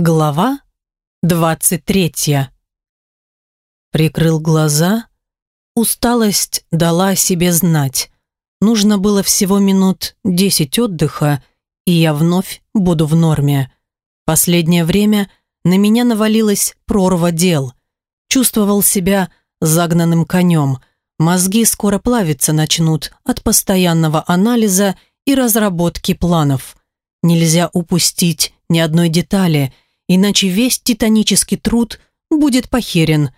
Глава двадцать третья. Прикрыл глаза. Усталость дала о себе знать. Нужно было всего минут десять отдыха, и я вновь буду в норме. Последнее время на меня навалилась прорва дел. Чувствовал себя загнанным конем. Мозги скоро плавиться начнут от постоянного анализа и разработки планов. Нельзя упустить ни одной детали – иначе весь титанический труд будет похерен.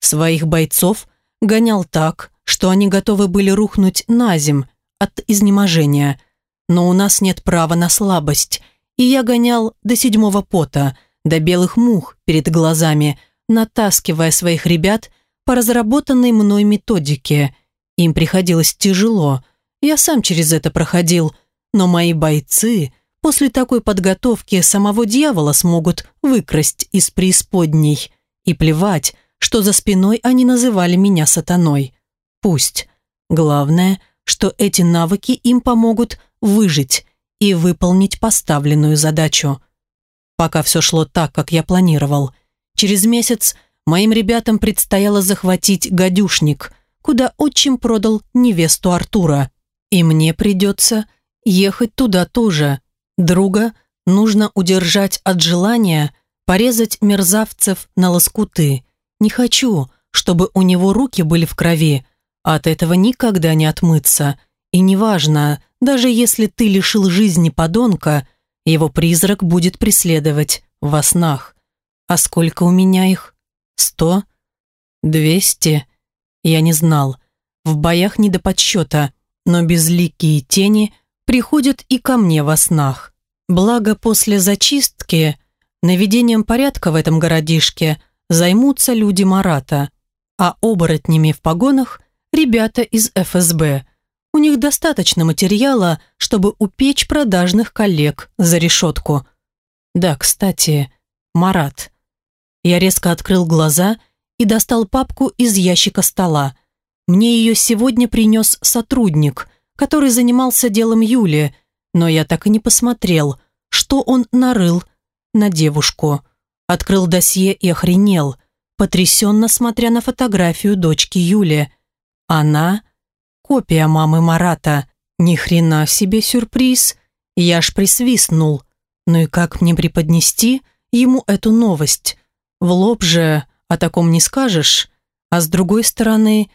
Своих бойцов гонял так, что они готовы были рухнуть на земь от изнеможения. Но у нас нет права на слабость, и я гонял до седьмого пота, до белых мух перед глазами, натаскивая своих ребят по разработанной мной методике. Им приходилось тяжело, я сам через это проходил, но мои бойцы – После такой подготовки самого дьявола смогут выкрасть из преисподней. И плевать, что за спиной они называли меня сатаной. Пусть. Главное, что эти навыки им помогут выжить и выполнить поставленную задачу. Пока все шло так, как я планировал. Через месяц моим ребятам предстояло захватить гадюшник, куда отчим продал невесту Артура. И мне придется ехать туда тоже, Друга нужно удержать от желания порезать мерзавцев на лоскуты. Не хочу, чтобы у него руки были в крови, от этого никогда не отмыться. И неважно, даже если ты лишил жизни подонка, его призрак будет преследовать во снах. А сколько у меня их? Сто? Двести? Я не знал. В боях не до подсчета, но безликие тени – приходят и ко мне во снах. Благо после зачистки наведением порядка в этом городишке займутся люди Марата, а оборотнями в погонах – ребята из ФСБ. У них достаточно материала, чтобы упечь продажных коллег за решетку. Да, кстати, Марат. Я резко открыл глаза и достал папку из ящика стола. Мне ее сегодня принес сотрудник – который занимался делом Юли, но я так и не посмотрел, что он нарыл на девушку. Открыл досье и охренел, потрясенно смотря на фотографию дочки Юли. Она – копия мамы Марата. Ни хрена себе сюрприз. Я ж присвистнул. Ну и как мне преподнести ему эту новость? В лоб же о таком не скажешь. А с другой стороны,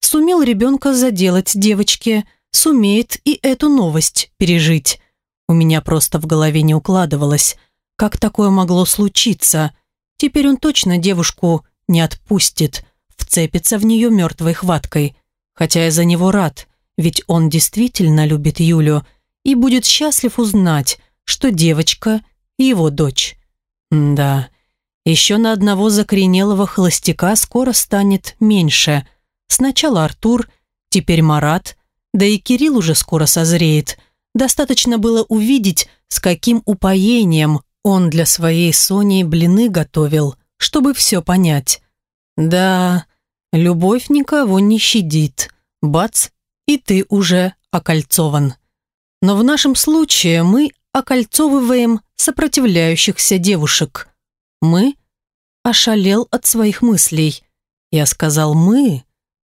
сумел ребенка заделать девочке – сумеет и эту новость пережить. У меня просто в голове не укладывалось, как такое могло случиться. Теперь он точно девушку не отпустит, вцепится в нее мертвой хваткой. Хотя я за него рад, ведь он действительно любит Юлю и будет счастлив узнать, что девочка – его дочь. М да, еще на одного закоренелого холостяка скоро станет меньше. Сначала Артур, теперь Марат – да и Кирилл уже скоро созреет. Достаточно было увидеть, с каким упоением он для своей Сони блины готовил, чтобы все понять. Да, любовь никого не щадит. Бац, и ты уже окольцован. Но в нашем случае мы окольцовываем сопротивляющихся девушек. Мы ошалел от своих мыслей. Я сказал «мы».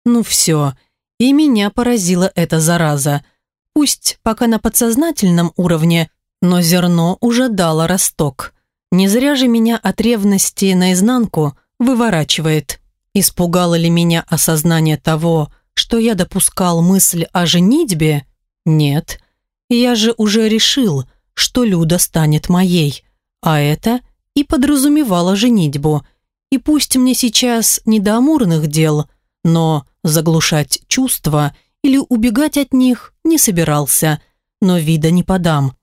Ну все, и меня поразила эта зараза. Пусть пока на подсознательном уровне, но зерно уже дало росток. Не зря же меня от ревности наизнанку выворачивает. Испугало ли меня осознание того, что я допускал мысль о женитьбе? Нет. Я же уже решил, что Люда станет моей. А это и подразумевало женитьбу. И пусть мне сейчас не до амурных дел, но Заглушать чувства или убегать от них не собирался, но вида не подам.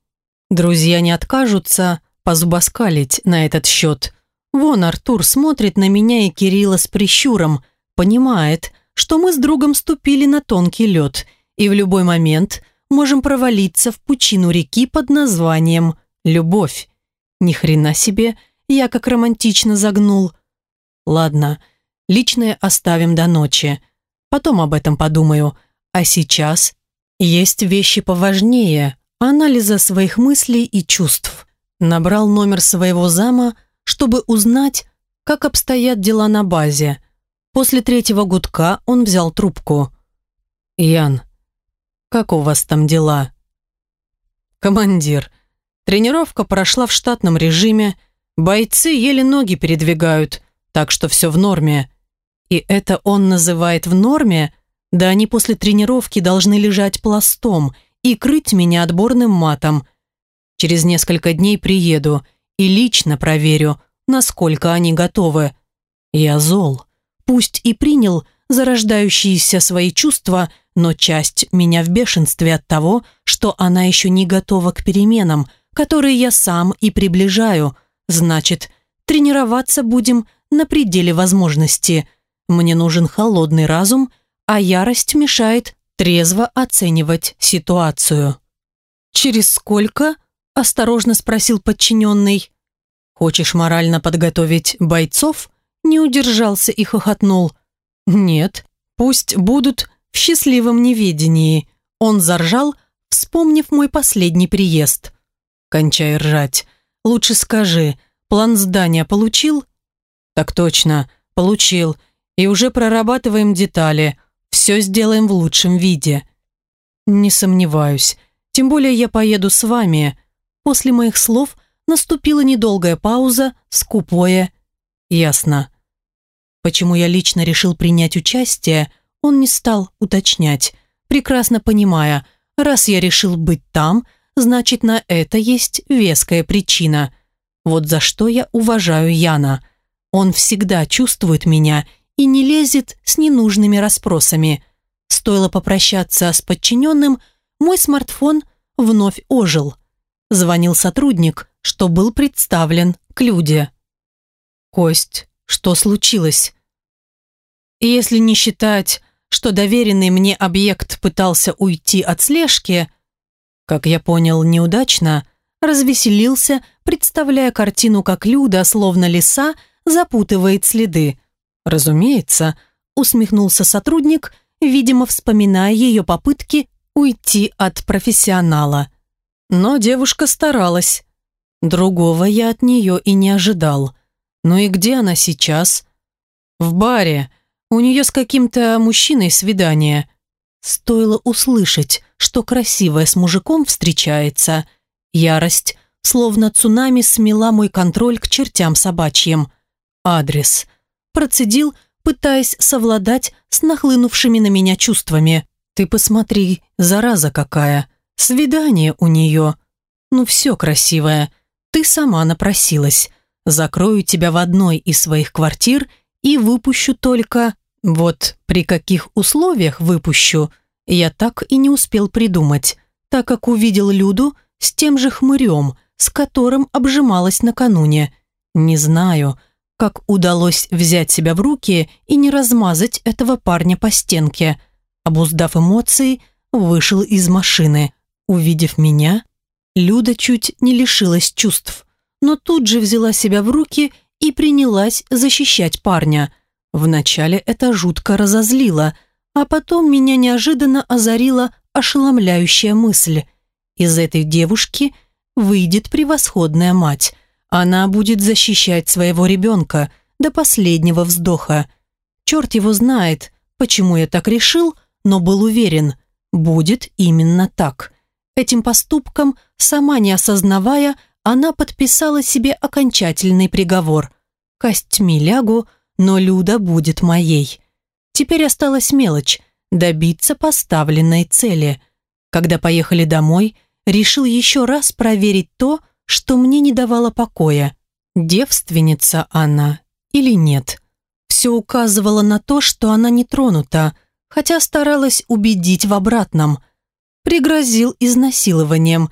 Друзья не откажутся позубоскалить на этот счет. Вон Артур смотрит на меня и Кирилла с прищуром, понимает, что мы с другом ступили на тонкий лед и в любой момент можем провалиться в пучину реки под названием «Любовь». Ни хрена себе, я как романтично загнул. Ладно, личное оставим до ночи. Потом об этом подумаю. А сейчас есть вещи поважнее анализа своих мыслей и чувств. Набрал номер своего зама, чтобы узнать, как обстоят дела на базе. После третьего гудка он взял трубку. «Ян, как у вас там дела?» «Командир, тренировка прошла в штатном режиме, бойцы еле ноги передвигают, так что все в норме. И это он называет в норме? Да они после тренировки должны лежать пластом и крыть меня отборным матом. Через несколько дней приеду и лично проверю, насколько они готовы. Я зол. Пусть и принял зарождающиеся свои чувства, но часть меня в бешенстве от того, что она еще не готова к переменам, которые я сам и приближаю. Значит, тренироваться будем на пределе возможности. Мне нужен холодный разум, а ярость мешает трезво оценивать ситуацию. «Через сколько?» – осторожно спросил подчиненный. «Хочешь морально подготовить бойцов?» Не удержался и хохотнул. «Нет, пусть будут в счастливом неведении». Он заржал, вспомнив мой последний приезд. «Кончай ржать. Лучше скажи, план здания получил?» «Так точно, получил. И уже прорабатываем детали. Все сделаем в лучшем виде». «Не сомневаюсь. Тем более я поеду с вами». После моих слов наступила недолгая пауза, скупое «Ясно». Почему я лично решил принять участие, он не стал уточнять, прекрасно понимая, раз я решил быть там, значит на это есть веская причина. Вот за что я уважаю Яна. Он всегда чувствует меня и не лезет с ненужными расспросами. Стоило попрощаться с подчиненным, мой смартфон вновь ожил. Звонил сотрудник, что был представлен к Люде. «Кость, что случилось?» Если не считать, что доверенный мне объект пытался уйти от слежки, как я понял, неудачно, развеселился, представляя картину, как Люда, словно лиса, запутывает следы. Разумеется, усмехнулся сотрудник, видимо, вспоминая ее попытки уйти от профессионала. Но девушка старалась. Другого я от нее и не ожидал. Ну и где она сейчас? В баре. У нее с каким-то мужчиной свидание. Стоило услышать, что красивая с мужиком встречается. Ярость, словно цунами, смела мой контроль к чертям собачьим. Адрес. Процедил, пытаясь совладать с нахлынувшими на меня чувствами. «Ты посмотри, зараза какая! Свидание у нее! Ну все красивое! Ты сама напросилась!» закрою тебя в одной из своих квартир и выпущу только... Вот при каких условиях выпущу, я так и не успел придумать, так как увидел Люду с тем же хмырем, с которым обжималась накануне. Не знаю, как удалось взять себя в руки и не размазать этого парня по стенке. Обуздав эмоции, вышел из машины. Увидев меня, Люда чуть не лишилась чувств но тут же взяла себя в руки и принялась защищать парня. Вначале это жутко разозлило, а потом меня неожиданно озарила ошеломляющая мысль. Из этой девушки выйдет превосходная мать. Она будет защищать своего ребенка до последнего вздоха. Черт его знает, почему я так решил, но был уверен, будет именно так. Этим поступком, сама не осознавая, она подписала себе окончательный приговор. Костьми лягу, но Люда будет моей. Теперь осталась мелочь – добиться поставленной цели. Когда поехали домой, решил еще раз проверить то, что мне не давало покоя. Девственница она или нет. Все указывало на то, что она не тронута, хотя старалась убедить в обратном. Пригрозил изнасилованием.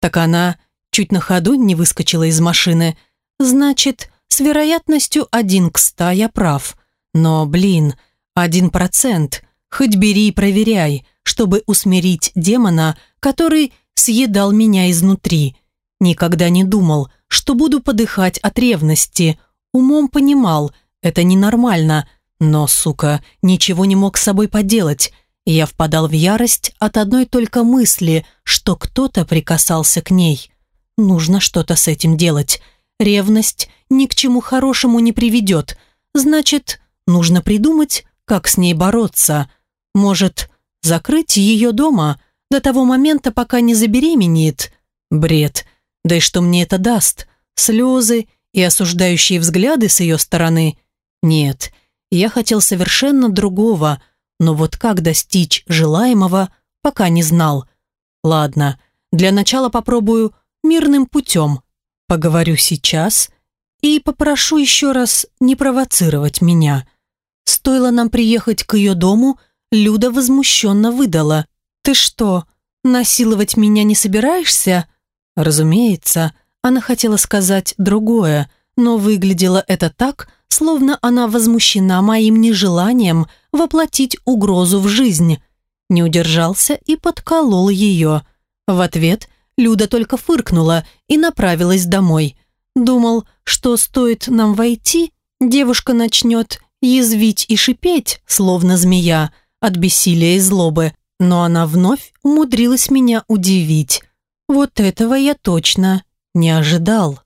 Так она чуть на ходу не выскочила из машины. Значит, с вероятностью один к ста я прав. Но, блин, один процент. Хоть бери и проверяй, чтобы усмирить демона, который съедал меня изнутри. Никогда не думал, что буду подыхать от ревности. Умом понимал, это ненормально, но, сука, ничего не мог с собой поделать. Я впадал в ярость от одной только мысли, что кто-то прикасался к ней. Нужно что-то с этим делать. Ревность ни к чему хорошему не приведет. Значит, нужно придумать, как с ней бороться. Может, закрыть ее дома до того момента, пока не забеременеет? Бред. Да и что мне это даст? Слезы и осуждающие взгляды с ее стороны? Нет, я хотел совершенно другого, но вот как достичь желаемого, пока не знал. Ладно, для начала попробую мирным путем. Поговорю сейчас и попрошу еще раз не провоцировать меня. Стоило нам приехать к ее дому, Люда возмущенно выдала. «Ты что, насиловать меня не собираешься?» Разумеется, она хотела сказать другое, но выглядело это так, словно она возмущена моим нежеланием воплотить угрозу в жизнь. Не удержался и подколол ее. В ответ Люда только фыркнула и направилась домой. Думал, что стоит нам войти, девушка начнет язвить и шипеть, словно змея, от бессилия и злобы, но она вновь умудрилась меня удивить. Вот этого я точно не ожидал.